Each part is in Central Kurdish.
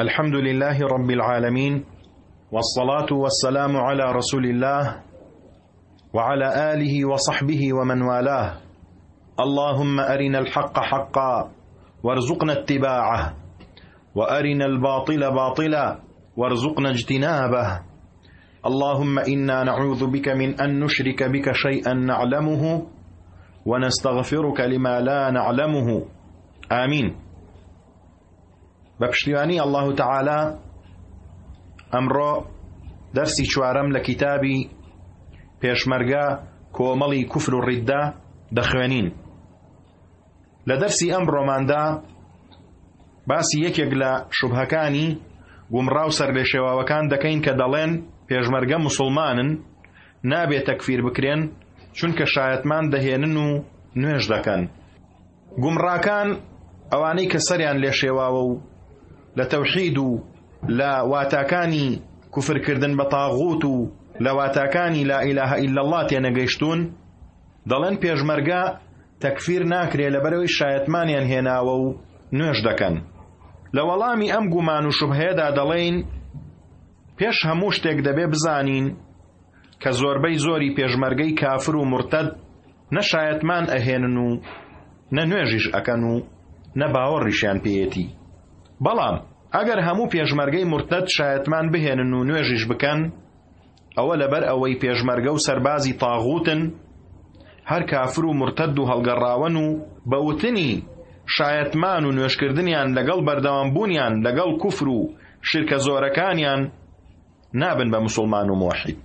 الحمد لله رب العالمين والصلاة والسلام على رسول الله وعلى آله وصحبه ومن والاه اللهم أرنا الحق حقا وارزقنا اتباعه وأرنا الباطل باطلا وارزقنا اجتنابه اللهم انا نعوذ بک من ان نشرک بک شیئا نعلمه ونستغفرک لما لا نعلمه آمین بە پشتیوانی الله تعالی ئەمڕۆ دەرسی چوارەم لە کتابی پێشمەرگە کۆمەڵی کوفر و ڕیددا دەخوێنین لە دەرسی ئەمڕۆماندا باسی یەکێک لە شوبهەکانی گومڕا و سەرلێشێواوەکان دەکەین کە دەڵێن پێشمەرگە مسلمانن نابێت تەکفیر بکرێن چونکە شایەتمان دەهێنن و نوێژ دەکەن گومڕاکان ئەوانەی کە سەریان لێشێواوە و لە تەوحید و لە واتاکانی کوفرکردن بە تاغوت و لە واتاکانی لا ئیلاهە ئیلا الله تێنەگەیشتون دەڵێن پێشمەرگە تەکفیر ناکرێ لەبەرەوەی شایەتمانیان هێناوە و نوێژ دەکەن لە وەڵامی ئەم گومان و شوبهەیەدا دەڵێین پێش هەموو شتێک دەبێ بزانین کە زۆربەی زۆری پێشمەرگەی کافر و مرتد نەشایەتمان ئەهێنن و نە نوێژیش ئەکەن و نە باوەڕیشیان پێیەتی بەڵام ئەگەر هەموو پێشمەرگەی مرتد شایەتمان بهێنن و نوێژیش بکەن ئەوە لەبەر ئەوەی پێشمەرگە و سەربازی طاغوتن هەر کافر و مرتەد و هەڵگەڕاوەن و بە وتنی شایەتمان و نوێژکردنیان لەگەڵ بەردەوام بوونیان لەگەڵ کوفر و شرکە زۆرەکانیان نابن بە مسوڵمان و موحید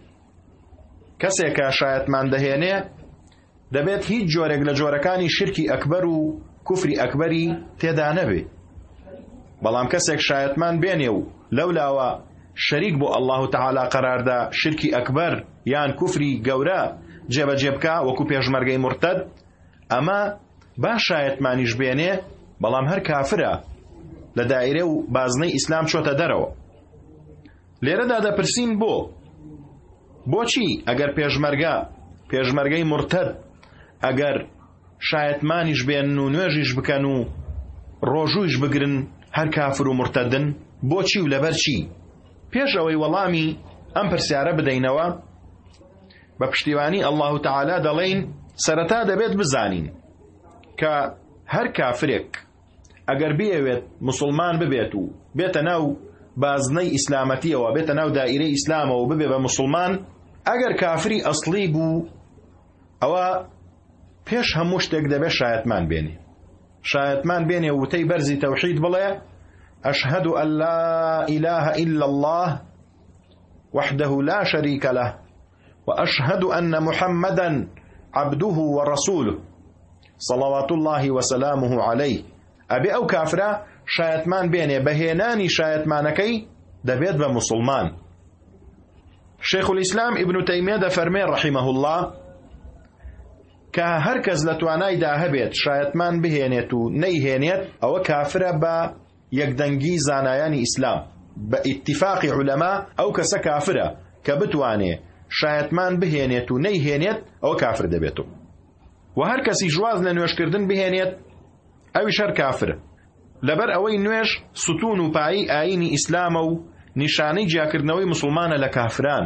کەسێکە شایەتمان دەهێنێ دەبێت هیچ جۆرێک لە جۆرەکانی شرکی ئەکبەر و کوفری ئەکبەری تێدا نەبێ بەڵام کەسێک شایەتمان بێنێ و لەو لاوە شەریک بۆ ئەلله و تەعالا قەراردا شرکی ئەکبەر یان کوفری گەورە جێبەجێ بکە وەکو پێشمەرگەی مرتد ئەمە با شایەتمانیش بێنێ بەڵام هەر کافرە لە دایرە و بازنەی ئیسلام چۆتە دەرەوە لێرەدا دەپرسین بۆ؟ بۆچی ئەگەر پێشمەرگە، پێشمەرگەی مورتەد ئەگەر شایەتمانیش بێن و نوێژیش بکەن و ڕۆژوویش بگرن هەر کافر و مورتەدن؟ بۆچی و لەبەر چی؟ پێش ئەوەی وەڵامی ئەم پرسیارە بدەینەوە بە پشتیوانی ئەلله و تعالا دەڵێین سەرەتا دەبێت بزانین کە هەر کافرێک ئەگەر بیەوێت مسلمان ببێت و بێتە ناو بازنەی ئیسلامەتیەوە بێتە ناو دائیرەی ئیسلامەوە ببێ بە مسلمان ئەگەر کافری ئەسلی بوو ئەوە پێش هەموو شتێک دەبێت شایەتمان بێنێ شایەتمان بێنێ وتەی بەرزی تەوحید بڵێ ئەشهد ئەللا ئیلاه إلا الله وحده لا شريك له وأشهد أن محمدا عبده ورسوله صلوات الله وسلامه عليه ئەبێ ئەو کافرە شایەتمان بێنێ بە هێنانی شایەتمانەکەی دەبێت بە مسلمان شیخ الاسلام ابن تیمیە دەفەرمێ رحمه الله کە هەر کەس لە توانایدا هەبێت شایەتمان بهێنێت و نەیهێنێت ئەوە کافرە بە یەکدەنگی زانایانی ئیسلام بە ئیتیفاقی عولەما ئەو کەسە کافرە کە بتوانێ شایەتمان بهێنێت و نەیهێنێت ئەوە کافر دەبێت و و هەر کەسی ژواز لە نوێشکردن بهێنێت ئەوی شەر کافرە لەبەر ئەوەی نوێش ستون و پایی ئاینی ئیسلامە و نیشانەی جیاکردنەوەی مسلمانە لە کافران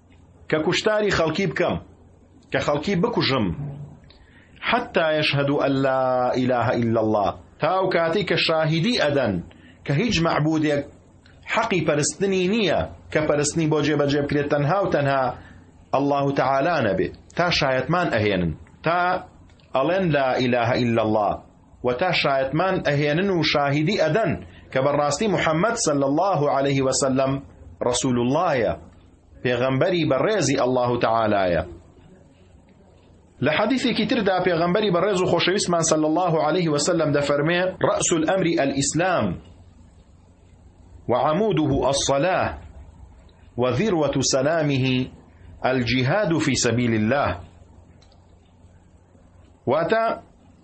کە کوشتاری خەڵکی بکەم کە خەڵکی بکوژم حتا یشهدو ان لا اله الا الله تا ئەو کاتی کە شاهیدی ئەدەن کە هیچ معبودێک حەقی پەرستنی نییە کە پەرستنی بۆ جێبەجێ بکرێت تەنها و تەنها الله تعالی نەبێت تا شایەتمان ئەهێنن تا ئەڵێن لا اله الا الله وە تا شایەتمان ئەهێنن و شاهیدی ئەدەن کە بە ڕاستی محمد صلی اللە علیه وسلم رسول اللە یە پێغەمبەری بە ڕێزی اللە تعالی یە لە حەدیثێکی تردا پێغەمبەری بە ڕێز و خۆشەویستمان صلی اللە علیه وسلم دەفەرمێ رأس الأمر الإسلام وعموده الصلاة وذروة سلامه الجهاد في سبيل الله واتا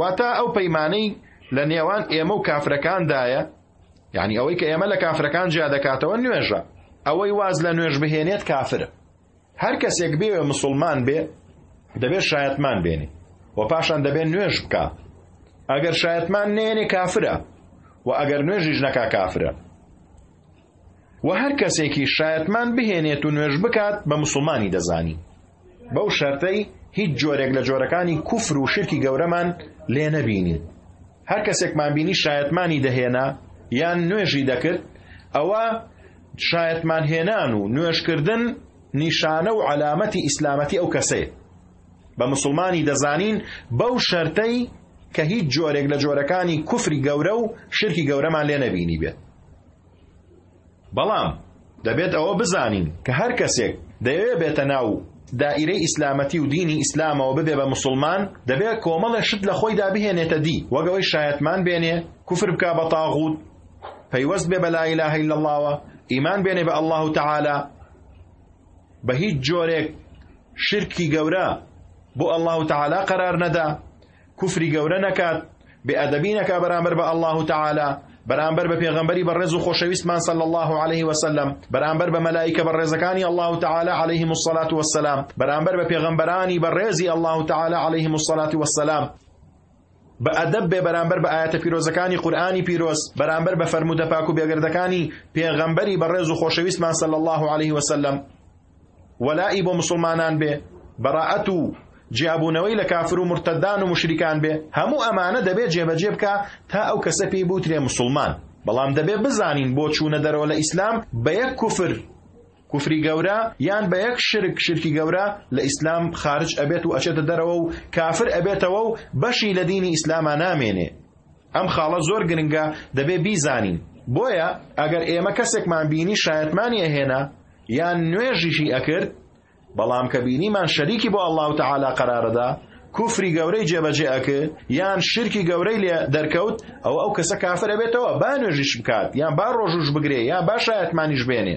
واتە ئەو پەیمانەی لە نێوان ئێمە و کافرەکاندایە یعنی ئەوەی کە ئێمە لە کافرەکان جیا دەکاتەوە نوێژە ئەوەی واز لە نوێژ بهێنێت کافرە هەر کەسێک بێ مسلمان بێ دەبێت شایەتمان بێنێ و پاشان دەبێت نوێژ بکە ئەگەر شایەتمان نێنێ کافرە و ئەگەر نوێژیش نەکا کافرە و هەر کەسێکی شایەتمان بهێنێت و نوێژ بکات بە مسلمانی دەزانی بەو شەرتەی هیچ جۆرێک لە جۆرەکانی کوفر و شرکی گەورەمان لێ نەبینی هەر کەسێکمان بینی شایەتمانی دەهێنا یان نوێژی دەکرد ئەوە شایەتمان هێنان و نوێژکردن نیشانە و علامەتی ئیسلامەتی ئەو کەسەیە بە مسلمانی دەزانین بەو شەرتەی کە هیچ جۆرێک لە جۆرەکانی کوفری گەورە و شرکی گەورەمان لێ نەبینی بێت بەڵام دەبێت ئەوە بزانین کە هەر کەسێک دەیەوێ بێتە ناو دائیرەی ئیسلامەتی و دینی ئیسلامەوە ببێ بە مسلمان دەبێت کۆمەڵێ شت لە خۆیدا بهێنێتە دی وەگەوەی شایەتمان بێنێ کوفر بکا بە تاغوت پەیوەست بێ بە لا اله الا اللهوە ئیمان بێنێ بە الله تعالی بە هیچ جۆرێک شرکی گەورە بۆ الله تعالی قرار نەدا کوفری گەورە نەکات بێ ئەدەبی نەکا بەرامبەر بە اللە تعالی بەرامبەر بە پێغەمبەری بەڕێز و خۆشەویستمان صلی الله عليه وسلم بەرامبەر بە مەلائیکە بەڕێزەکانی الله تعالی عليهم الصلاة والسلام بەرامبەر بە پێغەمبەرانی بەڕێزی الله تعالی عليهم الصلاة والسلام بە ئەدەب بێ بەرامبەر بە ئاەتە پیرۆزەکانی قورآانی پیرۆز بەرامبەر بە فەرمودە پاک و بێگردەکانی پێغەمبەری بەڕێز و خۆشەویستمان صلی الله عليه وسلم وەلائی بۆ مسوڵمانان بێ بەڕائەت و جیابوونەوەی لە کافر و مرتدان و مشریکان بێ هەموو ئەمانە دەبێت جێبەجێ بکە تا ئەو کەسە پێی بوترێ مسلمان بەڵام دەبێ بزانین بۆ چوونە دەرەوە لە ئیسلام بە یەک کوفر کوفری گەورە یان بە یەک شرک شرکی گەورە لە ئیسلام خارج ئەبێت و ئەچێتە دەرەوە و کافر ئەبێتەوە و بەشی لە دینی ئیسلاما نامێنێ ئەم خاڵە زۆر گرنگە دەبێ بیزانین بۆیە ئەگەر ئێمە کەسێکمان بینی شایەتمانی ئەهێنا یان نوێژیشی ئەکرد بەڵام کە بینیمان شەریکی بۆ ئەڵاو تەعالا قەرارەدا کوفری گەورەی جێبەجێ ئەکرد یان شرکی گەورەی لێ دەرکەوت ئەو ئەو کەسە کافر ئەبێتەوە با نوێژیش بکات یان با ڕۆژوش بگرێ یان با شایەتمانیش بێنێ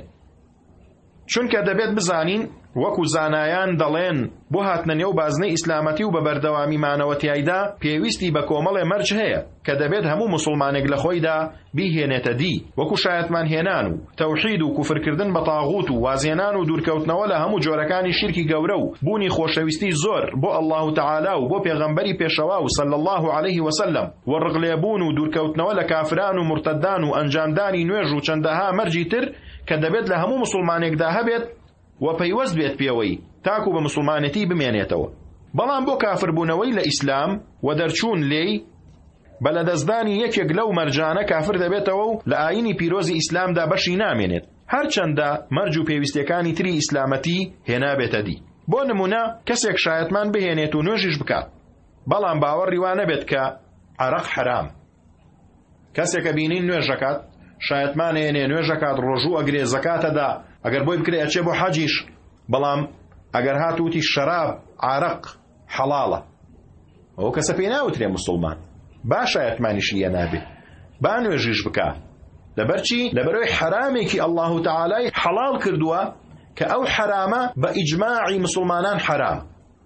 چونکە دەبێت بزانین وەکو زانایان دەڵێن بۆ هاتنە نێو بازنەی ئیسلامەتی و بە بەردەوامی مانەوە تایدا پێویستی بە کۆمەڵێ مەرج هەیە کە دەبێت هەموو مسلمانێک لە خۆیدا بیهێنێتە دی وەکو شایەتمان هێنان و تەوحید و کوفرکردن بە تاغوت و وازێنان و دوورکەوتنەوە لە هەموو جۆرەکانی شیرکی گەورە و بوونی خۆشەویستی زۆر بۆ ئەلله و تعالا و بۆ پێغەمبەری پێشەوا و سەل الله عليه وسلم و ڕقلێبوون و دوورکەوتنەوە لە کافران و مرتدان و ئەنجامدانی نوێژ و چەندەها مەرجی تر کە دەبێت لە هەموو مسوڵمانێکدا هەبێت و پەیوەست بێت پێوەی تاکو بە مسوڵمانەتی بمێنێتەوە بەڵام بۆ کافربوونەوەی لە ئیسلام و دەرچوون لێی بە لەدەستدانی یەکێک لەو مەرجانە کافر دەبێتەوە و لە ئاینی پیرۆزی ئیسلامدا بەشی نامێنێت هەرچەندە مەرج و پێویستەکانی تری ئیسلامەتی هێنابێتە دی بۆ نمونە کەسێک شایەتمان بهێنێت و نوێژیش بکات بەڵام باوەڕیوانەبێت کە عرق حرام کەسێک ئەبینین نوێژ ئەکات شایەتمان ئەیەنێ نوێژ ئەکات ڕۆژوو ئەگرێ زەکات ئەدا ئەگەر بۆی بکرێ ئەچێ بۆ حەجیش بەڵام ئەگەر هاتووتی شەراب عارەق حەڵاڵە ئەو کەسە پێی ناوترێ مسلمان با شایەتمانیشی یە نابێ با نوێژیش بکە لەبەرچی لەبەرەوەی حرامێکی ئەلله و تعالای حەڵال کردووە کە ئەو حرامە بە ئیجماعی مسلمانان حرام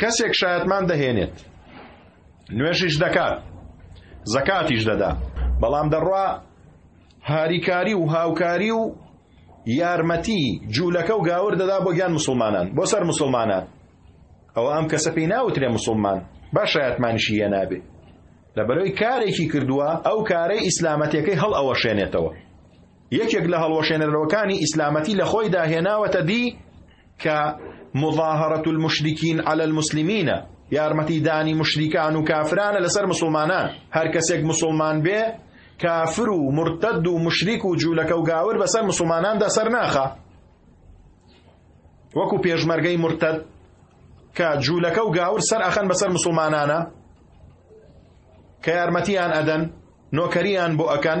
کەسێک شایەتمان دەهێنێت نوێژیش دەکات زەکاتیش دەدا بەڵام دەڕوا هاریکاری و هاوکاری و یارمەتی جوولەکە و گاور دەدا بۆ گیان مسلمانان بۆ سەر مسلمانان ئەوە ئەم کەسە پێی ناوترێ مسلمان با شایەتمانیشی یە نابێ لە بەرەوەی کارێکی کردووە ئەو کارەی ئیسلامەتەکەی هەڵ ئەوە شێنێتەوە یەکێک لە هەڵوەشێنەرەوەکانی ئیسلامەتی لە خۆی داهێناوەتە دی کە مظاهرە المشرکین علی المسلمین ە، یارمەتی دانی مشریکان و کافرانە لەسەر مسوڵمانان، هەر کەسێک مسوڵمان بێ کافر و مرتد و مشریک و جولەکە و گاور بەسەر مسوڵماناندا سەر ناخا وەکو پێشمەرگەی مرتد کە جولەکە و گاور سەر ئەخەن بەسەر مسوڵمانانە کە یارمەتیان ئەدەن نۆکەریان بۆ ئەکەن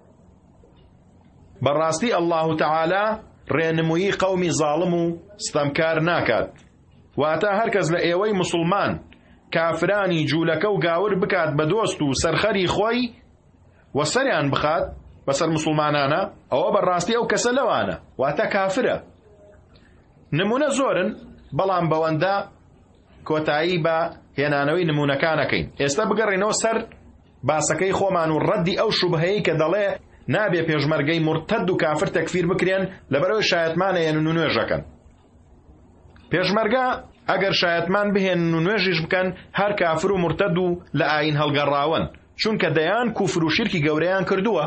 بەڕاستی اللە تعالی ڕێنمووی قەومی زاڵم و ستەمکار ناکات واتە هەرکەس لە ئێوەی مسلمان کافرانی جوولەکە و گاور بکات بە دۆست و سەرخەری خۆی و سەریان بخات بەسەر مسلمانانە ئەوە بەڕاستی ئەو کەسە لەوانە واتە کافرە نمونە زۆرن بەڵام بەوەندە کۆتایی بە هێنانەوەی نمونونەکانەکەین ئێستا بگەڕێنەوە سەر باسەکەی خۆمان و ڕەدی ئەو شوبهەیەی کە دەڵێ نابێ پێشمەرگەی موڕتەد و کافر تەکفیر بکرێن لەبەرەوەی شایەتمان ئەیەنن و نوێژ ئەکەن پێشمەرگە ئەگەر شایەتمان بهێنن و نوێژیش بکەن هەر کافر و مرتەد و لە ئاین هەڵگەڕاون چونکە دەیان کوفر و شیرکی گەورەیان کردووە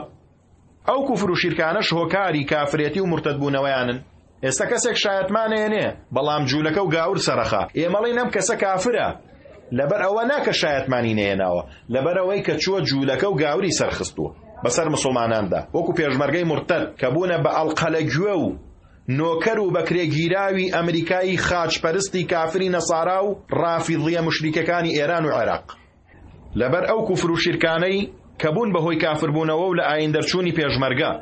ئەو کوفر و شیرکانەش هۆکاری کافرێتی و مرتد بوونەوەیانن ئێستا کەسێک شایەتمانێنێ بەڵام جوولەکە و گاور سەرەخا ئێمەڵی نەم کەسە کافرە لەبەر ئەوە ناکە شایەتمانی نێناوە لەبەر ئەوەی کە چووە جوولەکە و گاوری سەرخستووە بەسەر مسلماناندا وەکو پێشمەرگەی مرتد کە بوونە بە ئەڵقەلە گوێ و نۆکەر و بەکرێگیراوی ئەمریکایی خاچپەرستی کافری نەسارا و ڕافیضیە مشریکەکانی ئێران و عێراق لەبەر ئەو کوفر و شیرکانەی کە بوون بەهۆی کافربوونەوە و لە ئاین دەرچوونی پێشمەرگە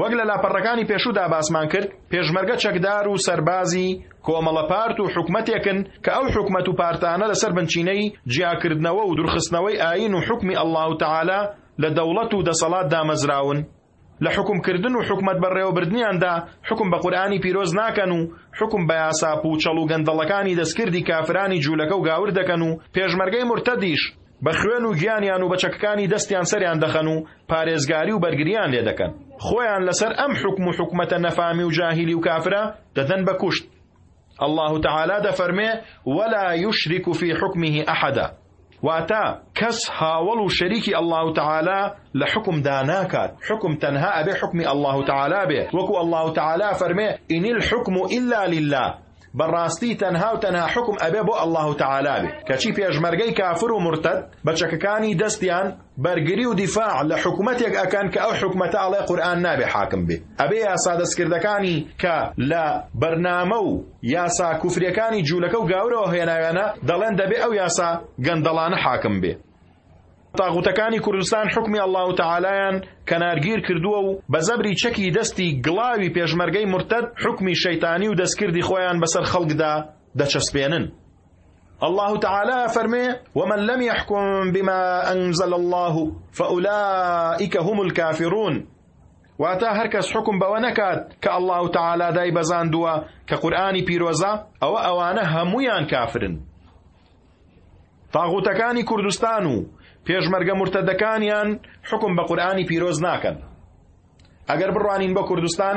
وەک لە لاپەڕەکانی پێشودا باسمان کرد پێشمەرگە چەکدار و سەربازی کۆمەڵە پارت و حکومەتێکن کە ئەو حکومەت و پارتانە لەسەر بنچینەی جیاکردنەوە و درخستنەوەی ئاین و حکمی ئەلله و تعالا لە دەوڵەت و دەسەڵات دامەزراون لە حوکم کردن و حکومەت بەڕێوەبردنیاندا حوکم بە قورئانی پیرۆز ناکەن و حوکم بە یاسا پووچەڵ و گەندەڵەکانی دەستکردی کافرانی جوولەکە و گاور دەکەن و پێشمەرگەی مورتەدیش بە خوێن و گیانیان و بە چەکەکانی دەستیان سەریان دەخەن و پارێزگاری و بەرگرییان لێ دەکەن خۆیان لەسەر ئەم حوکم و حکومەتە نەفامی و جاهیلی و کافرە دەدەن بە کوشت اللە تعالی دەفەرمێ ولا یشرک فی حکمه احدا واتە، کەس هاوەڵ و شەریکی اللە تعالی لە حوکم دا ناکات، حوکم تەنها ئەبێ حوکمی اللە تعالی بێ، وەکو اللە تعالی ئەفەرمێ، ان الحکم الا للە، بەڕاستی تەنها و تەنها حوکم ئەبێ بۆ اللە تعالی بێ، کەچی پێشمەرگەی کافر و مورتەد بە چەکەکانی دەستیان، بەرگری و دیفاع لە حکومەتێک ئەکەن کە ئەو حکومەتە ئەڵێ قورئان نابێ حاکم بێ ئەبێ یاسا دەستکردەکانی کە لە بەرنامە و یاسا کوفرەکانی جوولەکە و گاورەوە هێناوێنە دەڵێن دەبێ ئەو یاسا گەندەڵانە حاکم بێ تاغوتەکانی کوردستان حکمی ئەلله و تەعالایان کەنارگیر کردووە و بە زەبری چەکی دەستی گڵاوی پێشمەرگەی مرتد حکمی شەیتانی و دەستکردی خۆیان بەسەر خەڵکدا دەچەسپێنن اللە تعالی فەرمێ ومن لم يحكم بما أنزل الله فأولئك هم الكافرون واتا هەر کەس حکم بەوە نەکات کە ئەله و تەعالادای بەزاندووە کە قورآانی پیرۆزە ئەوە ئەوانە هەمویان کافرن تاغوتەکانی کوردستان و پێشمەرگە مرتەدەکانیان حکم بە قورآانی پیرۆز ناکەن ئەگەر بڕوانین بە کوردستان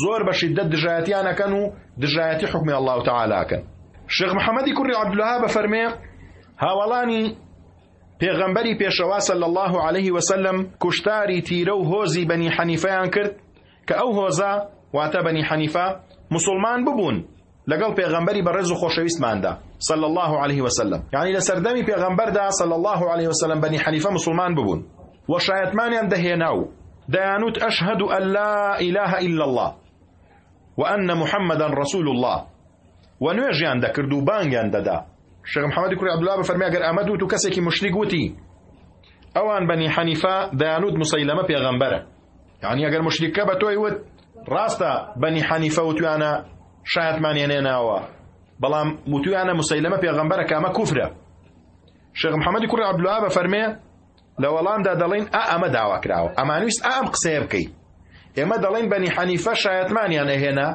زۆر بە شیدەت دژایەتیان ئەکەن و دژایەتی حکمی الله تعالی ئەکەن شێخ محەممەدی کوڕی عبدلها بە فەرمێ هاوڵانی پێغەمبەری پێشەوا صلی الله عليه وسلم کوشتاری تیرە و هۆزی بەنی حەنیفەیان کرد کە ئەو هۆزە واتە بەنی حەنیفە مسلمان ببوون لەگەڵ پێغەمبەری بەڕێز و خۆشەویستماندا صلی اللە علیه وسلم یعنی لە سەردەمی پێغەمبەردا صلی اللە علیه وسلم بەنی حەنیفە مسلمان ببوون و شایەتمانیان دەهێنا و دەیانوت ئەشهد ئەن لا اله الا الله وأن محمدا رسول الله و نوێژیان دەکرد و بانگیان دەدا شێخ محەممەدی کوری عبدلا بە فەرمی گەر ئەمە دوت و کەسێکی مشتیک وتی ئەوان بەنی حەنیفە دەیانوت مسەیلەمە پێغەمبەرە یعنی ئەگەر مشریکە بە تۆی وت ڕاستە بەنی حەنیفە وتویانە شایەتمان هێنێناوە بەڵام وتویانە مسەیلەمە پێغەمبەرە کامە کوفرە شێخ محەممەدی کوڕی عبدلوها بە فەرمێ لە وەڵامدا دەڵین ئا ئەمە داوا کراوە ئەمانویست ئام قسەیە بکەیت ئێمە دەڵین بەنی حەنیفە شایەتمانیان ئەهێنا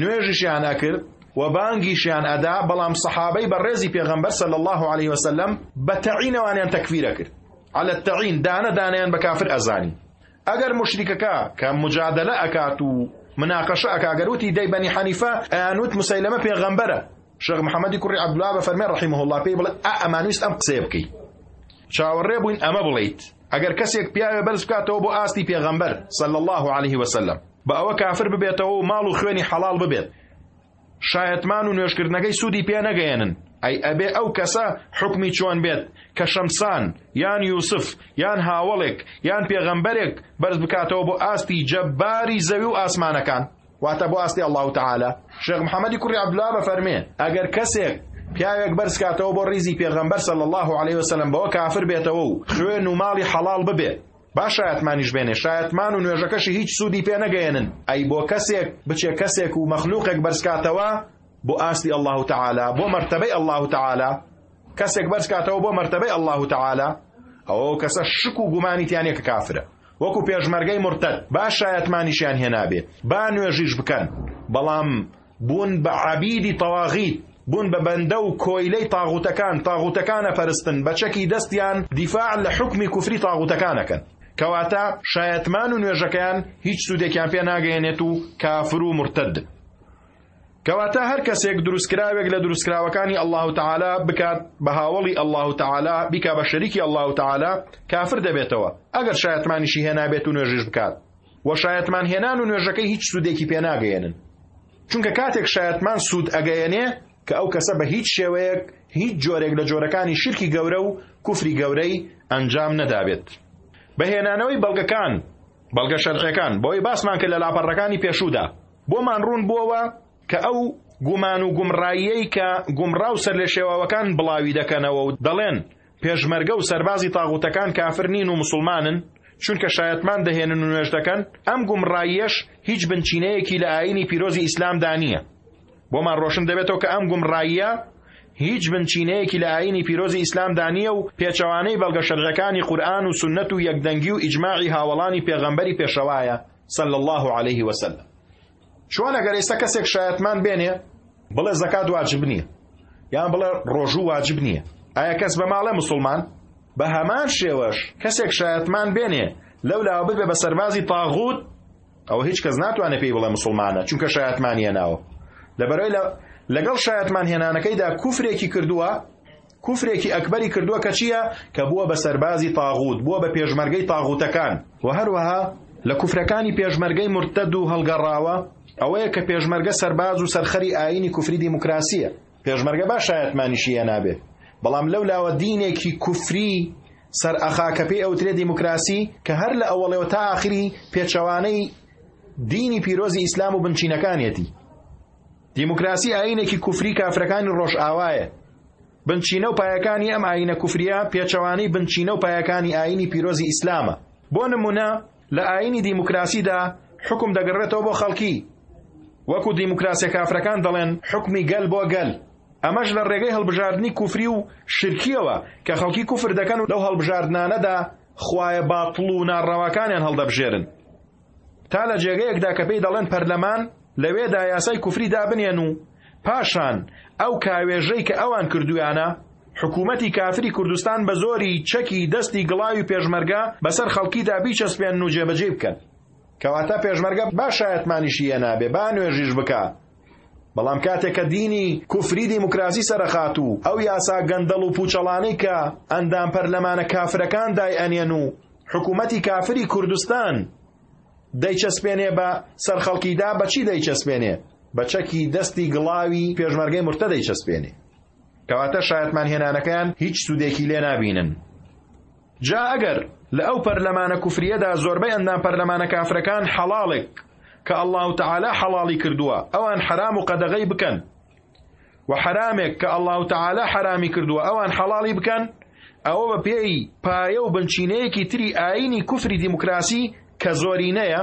نوێژیشیان ئەکرد و بانگیشیان ئەدا بەڵام سەحابەی بە ڕێزی پێغەمبەر سەل الله عليه وسلم بە تەعینەوانیان تەکفیرە کرد علی التعین دانە دانیان بە کافر ئەزانی ئەگەر مشریکەکە کە مجادلە ئەکات و مناقەشە ئەکاگەروتی دەی بەنی حەنیفە ئەیانوت مسەیلەمە پێغەمبەرە شێخ محەممەدی کوڕی عەبدولا بە فەرمێ ڕحیمە هەڵا پێی بڵێ ئا ئەمانویست ئەم قسەیە بکەیت چاوەڕێ بووین ئەمە بڵیت ئەگەر کەسێک پیاوێ بەرز بکاتەوە بۆ ئاستی پێغەمبەر صلی الله عليه وسلم بە ئەوە کافر ببێتەوە و ماڵ و خوێنی حەڵال ببێت شایەتمان و نوێژکردنەکەی سوودی پێ نەگەیەنن ئەی ئەبێ ئەو کەسە حوکمی چۆن بێت کە شەمسان یان یوسف یان هاوەڵێک یان پێغەمبەرێک بەرز بکاتەوە بۆ ئاستی جەباری زەوی و ئاسمانەکان واتە بۆ ئاستی الله تعاالە شێخ محەممەدی کوڕی عبدلا بە فەرمێ ئەگەر کەسێک پیاوێک بەرزکاتەوە بۆ ڕیزی پێغەمبەر سەل الله عليه وسلم بەوە کافر بێتەوە و خوێن و ماڵی حەڵال ببێ با شایەتمانیش بێنێ شایەتمان و نوێژەکەشی هیچ سوودی پێ نەگەیەنن ئەی بۆ کەسێک بچێ کەسێک و مەخلوقێک بەرزکاتەوە بۆ ئاستی الله و تعالا بۆ مەرتەبەی الله و تعالا کەسێک بەرزکاتەوە بۆ مەرتەبەی الله و تعالا ئەوە کەسە شک و گومانی تیانێکە کافرە وەکو پێشمەرگەی مرتد با شایەتمانیشیان هێنابێ با نوێژیش بکەن بەڵام بوون بە عەبیدی تەواغیت، بوون بە بەندە و کۆیلەی تاغوتەکان، تاغوتەکان ئەپەرستن، بە چەکی دەستیان دیفاع لە حوکمی کوفری تاغوتەکان ئەکەن، کەواتە شایەتمان و نوێژەکەیان هیچ سوودێکیان پێ ناگەیەنێت و کافر و مورتەدن. کەواتە هەر کەسێک دروستکراوێک لە دروستکراوەکانی اللە تعالی بکات بە هاوەڵی اللە تعالی بیکا بە شەریکی اللە تعالی کافر دەبێتەوە ئەگەر شایەتمانیشی هێنابێت و نوێژیش بکات وە شایەتمان هێنان و نوێژەکەی هیچ سوودێکی پێ ناگەیەنن چونکە کاتێک شایەتمان سوود ئەگەیەنێ کە ئەو کەسە بە هیچ شێوەیەک هیچ جۆرێک لە جۆرەکانی شیرکی گەورە و کوفری گەورەی ئەنجام نەدابێت بەهێنانەوەی بەڵگەکان بەڵگە شەرعەکان بۆی باسمان کرد لە لاپەڕەکانی پێشوودا بۆمان ڕوون بووەوە کە ئەو گومان و گومڕاییەی کە گومڕا و سەر لە شێواوەکان بڵاوی دەکەنەوە و دەڵێن پێشمەرگە و سەربازی تاغوتەکان کافر نین و مسوڵمانن، چونکە شایەتمان دەهێنن و نوێژ دەکەن، ئەم گومڕاییەش هیچ بنچینەیەکی لە ئایینی پیرۆزی ئیسلامدا نییە. بۆمان ڕۆشن دەبێتەوە کە ئەم گومڕاییە هیچ بنچینەیەکی لە ئایینی پیرۆزی ئیسلامدا نییە و پێچەوانەی بەڵگە شەرعیەکانی قورئان و سوننەت و یەکدەنگی و ئیجماعی هاوەڵانی پێغەمبەری پێشەوایە صلی اللە علیه وسلم. چۆن ئەگەر ئێستا کەسێک شایەتمان بێنێ بڵێ زەکات واجب نییە یان بڵێ ڕۆژوو واجب نییە ئایا کەس بە ماڵێ مسلمان بە هەمان شێوەش کەسێک شایەتمان بێنێ لەو لاوە ببێ بە سەربازی تاغوت ئەوە هیچ کەس ناتوانێت پێی بڵێ مسلمانە چونکە شایەتمان هێناوە لەبەرەوەی لەگەڵ شایەتمان هێنانەکەیدا کوفرێکی کردووە کوفرێکی ئەکبەری کردووە کە چییە؟ کە بووە بە سەربازی تاغووت، بووە بە پێشمەرگەی تاغووتەکان. وە هەروەها لە کوفرەکانی پێشمەرگەی مورتەد و هەڵگەڕاوە ئەوەیە کە پێشمەرگە سەرباز و سەرخەری ئایینی کوفری دیموکراسییە. پێشمەرگە با شایەتمانیشی هێنابێ، بەڵام لەو لاوە دینێکی کوفری سەرئەخا کە پێی ئەوترێ دیموکراسی کە هەر لە ئەوەڵێوە تا ئاخری پێچەوانەی دینی پیرۆزی ئیسلام و بنچینەکانیەتی. دیموکراسی ئایینێکی کوفری کافرەکانی ڕۆژئاوایە. بنچینە و پایەکانی ئەم ئایینە کوفرییە پێچەوانەی بنچینە و پایەکانی ئایینی پیرۆزی ئیسلامە. بۆ نموونە لە ئایینی دیموکراسیدا حوکم دەگەڕێتەوە بۆ خەڵکی، وەکو دیموکراسە کافرەکان دەڵێن حوکمی گەل بۆ گەل، ئەمەش لە ڕێگەی هەڵبژاردنی کوفری و شرکییەوە کە خەڵکی کوفر دەکەن و لەو هەڵبژاردنانەدا خوایە باتڵ و ناڕەواکانیان هەڵدەبژێرن. تا لە جێگەیەکدا کە پێی دەڵێن پەرلەمان لەوێدا یاسای کوفری دابنێن و پاشان ئەو کاوێژەی کە ئەوان کردویانە حکوومەتی کافری کوردستان بە زۆری چەکی دەستی گڵاوی پێشمەرگە بەسەر خەڵکیدا بیچەسپێن و جێبەجێ بکەن کەواتە پێشمەرگە باشایەتمانیشی هێنابێ با نوێژیش بکە بەڵام کاتێک کە دینی کوفری دیموکراسی سەرەخات و ئەو یاسا گەندەڵ و پوچەڵانەی کە ئەندام پەرلەمانە کافرەکان دای ئەنێن و حکوومەتی کافری کوردستان دەیچەسپێنێ بە سەرخەڵکیدا بەچی دەیچەسپێنێ بە چەکی دەستی گڵاوی پێشمەرگەی مرتە دەیچەسپێنێ کەواتە شایەتمان هێنانەکەیان هیچ سوودێکی لێ نابینن جا ئەگەر لە ئەو پەرلەمانە کوفریەدا زۆربەی ئەندام پەرلەمانە کافرەکان حەڵاڵێک کە اللە تعالی حەڵاڵی کردووە ئەوان حەرام و قەدەغەی بکەن و حەرامێک کە اللە تعالی حەرامی کردووە ئەوان حەڵاڵی بکەن ئەوە بە پێی پایە و بنچینەیەکی تری ئاینی کوفری دیموکراسی کە زۆرینەیە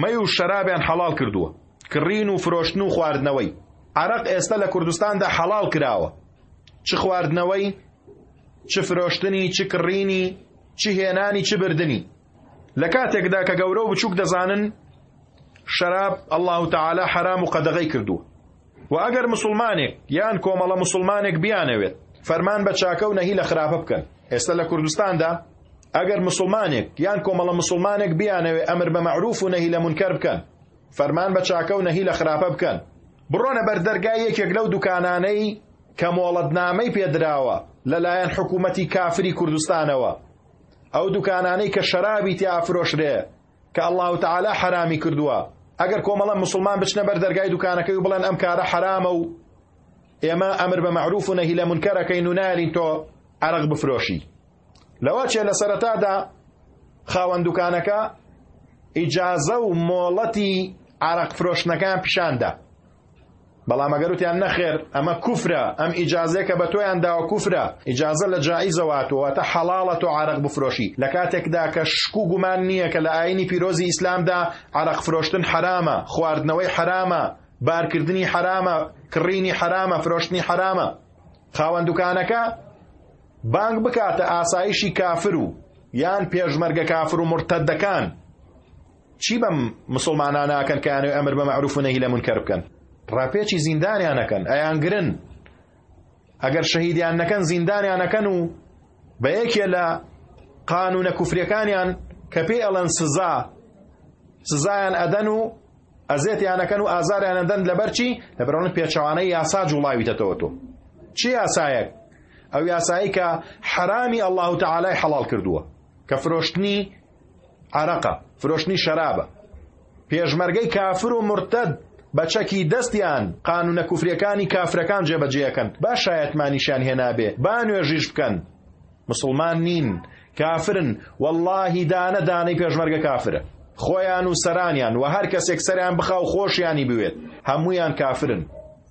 مەی و شەرابیان حەڵاڵ کردووە، کڕین و فرۆشتن و خواردنەوەی عەرەق ئێستە لە کوردستاندا حەڵاڵ کراوە، چ خواردنەوەی، چ فرۆشتنی، چ کڕینی، چ هێنانی، چ بردنی. لە کاتێکدا کە گەورە و بچووک دەزانن شەراب اللە تعالی حەرام و قەدەغەی کردووە. وە ئەگەر مسوڵمانێک یان کۆمەڵە مسوڵمانێک بیانەوێت فەرمان بە چاکە و نەهی لە خراپە بکەن ئێستە لە کوردستاندا ئەگەر مسوڵمانێک یان کۆمەڵە مسوڵمانێک بیانەوێت ئەمر بە مەعروف و نەهی لە منکەر بکەن فەرمان بە چاکە و نەهی لە خراپە بکەن بڕۆنە بەر دەرگای یەکێک لەو دوکانانەی کە مۆڵەتنامەی پێدراوە لەلایەن حکوومەتی کافری کوردستانەوە ئەو دوکانانەی کە شەرابی تیا ئەفرۆشرێ کە اللە تعالی حەرامی کردووە ئەگەر کۆمەڵە مسلمان بچنە بەر دەرگای دوکانەکەی و بڵێن ئەم کارە حەرامە و ئێمە ئەمر بە مەعروف و نەهی لە منکەرەکەین و نارین تۆ عرق بفرۆشی لەوە چێ لە سەرەتادا خاوەن دوکانەکە ئیجازە و مۆڵەتی عرق فرۆشتنەکان پیشاندا بەڵام ئەگەر وتیان نەخێر ئەمە کوفرە ئەم ئیجازەیە کە بە تۆیان داوە کوفرە ئیجازە لە جائیزەوە هاتووەتە حەڵاڵە تۆ عرق بفرۆشی لە کاتێکدا کە شک و گومان نییە کە لە ئاینی پیرۆزی ئیسلامدا عرق فرۆشتن حرامە خواردنەوەی حرامە بارکردنی حرامە کڕینی حرامە فرۆشتنی حرامە خاوەن دوکانەکە بانگ بکاتە ئاسایشی کافر و یان پێشمەرگە کافر و مرتەدەکان چی بەم مسوڵمانانە ئەکەن کە ئەنوێ ئەمر بە مەعروف و نەهی لە منکەر بکەن ڕاپێچی زیندانیان نەکەن ئەیان گرن ئەگەر شەهیدیان نەکەن زیندانیان نەکەن و بە یەکێ لە قانونە کوفرەکانیان کە پێی ئەڵەن سزا سزایان ئەدەن و ئەزێتیانەکەن و ئازاریان ئەدەن لەبەرچی لەبەرەوەن پێچەوانەی یاسا جوڵاویتەتەوە تۆ چی یاسایەک ئەو یاسایی کە حرامی ئەلله و تعالای حەڵال کردووە کە فرۆشتنی عەرەقە فرۆشتنی شەرابە پێشمەرگەی کافر و مرتەد بە چەکی دەستیان قانونە کوفرەکانی کافرەکان جێبەجێەکەن با شایەتمانیشیان هێنابێ با نوێژیش بکەن مسلمان نین کافرن واللهی دانە دانەی پێشمەرگە کافرە خۆیان و سەرانیان و هەر کەسێک سەریان بخاو خۆشیانی بوێت هەمویان کافرن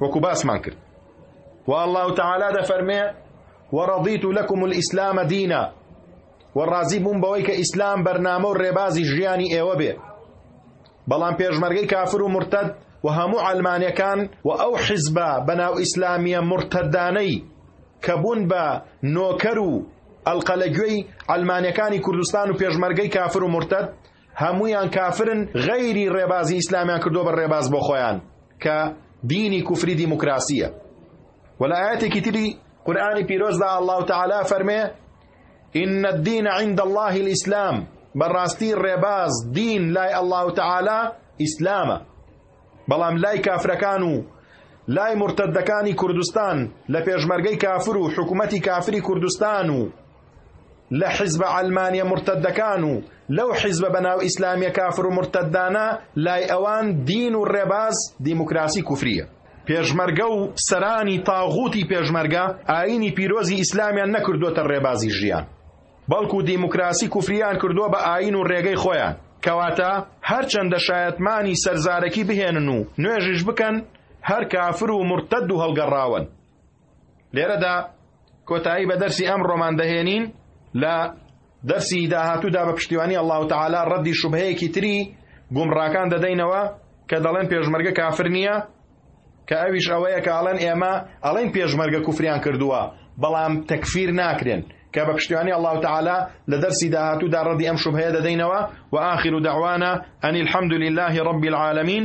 وەکو باسمان کرد و اللە تعالی دەفەرمێ وەڕەضیت لەکم الئیسلامە دینە و ڕازی بووم بەوەی کە ئیسلام بەرنامە و ڕێبازی ژیانی ئێوە بێ بەڵام پێشمەرگەی کافر و مرتد و هەموو ئەلمانەکان و ئەو حیزبە بەناو ئیسلامیە مرتدانەی کە بوون بە نۆکەر و ئەلقە لە گوێی ئەلمانەکانی کوردستان و پێشمەرگەی کافر و مرتد هەموویان کافرن غەیری ڕێبازی ئیسلامیان کردووە بە ڕێباز بۆ خۆیان کە دینی کوفری دیموکراسیە ولا ئاەتێکی تری قورآانی پیرۆزدا الله تعالی فەرمێ إن الدين عند الله الإسلام بەڕاستی ڕێباز دین لای الله تعالی ئیسلامە بەڵام لای کافرەکان و لای مرتدەکانی کوردستان لە پێشمەرگەی کافر و حکوومەتی کافری کوردستان و لە حیزبە عەلمانیە مورتەدەکان و لەو حیزبە بەناو ئیسلامیە کافر و مورتەدانە لای ئەوان دین و ڕێباز دیموکراسی کوفریە پێشمەرگە و سەرانی تاغوتی پێشمەرگە ئاینی پیرۆزی ئیسلامیان نەکردوتە ڕێبازی ژیان بەڵکو دیموکراسی کوفریان کردووە بە ئاین و ڕێگەی خۆیان کەواتە هەرچەندە شایەتمانی سەرزارەکی بهێنن و نوێژش بکەن هەر کافر و مرتد و هەڵگەڕاون لێرەدا کۆتایی بە دەرسی ئەم ڕۆمان دەهێنین لە دەرسی داهاتوودا بە پشتیوانی ئەلله و تعالا ڕەدی شوبهەیەکی تری گومڕاکان دەدەینەوە کە دەڵێن پێشمەرگە کافر نییە کە ئەویش ئەوەیە کە ئاڵێن ئێمە ئەڵێن پێشمەرگە کوفریان کردووە بەڵام تەکفیر ناکرێن کە بە پشتیوانی ئەلله و تعالا لە دەرسی داهاتوودا ڕەدی ئەم شوبهەیە دەدەینەوە و ئاخر و داوانە ئەنی الحمد لله رب العالمین